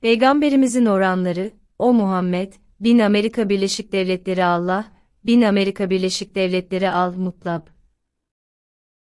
Peygamberimizin oranları, o Muhammed, bin Amerika Birleşik Devletleri Allah, bin Amerika Birleşik Devletleri al mutlab.